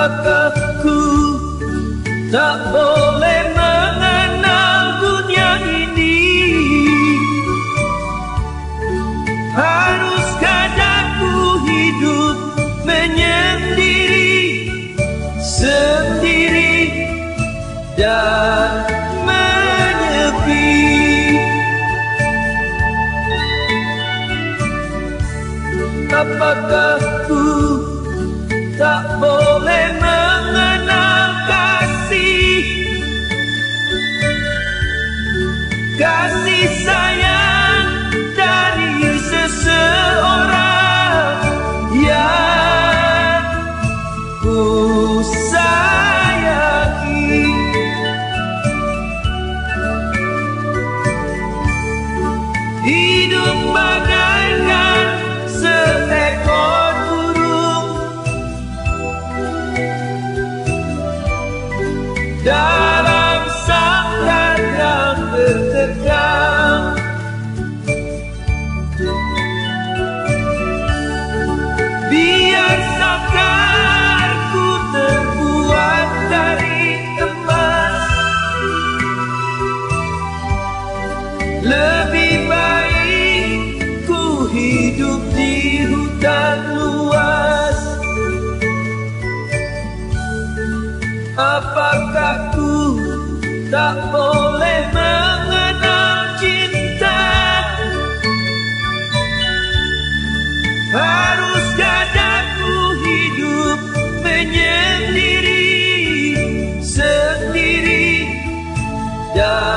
apakahku tak boleh mengenal dunia ini? Harus kadaku hidup menyendiri sendiri dan menepi apakah ku tak boleh mengenal kasih. Kasih sayang hidup di hutan luas. Apakah ku tak boleh mengenal cinta? Haruskah aku hidup menyendiri Sendiri. Dan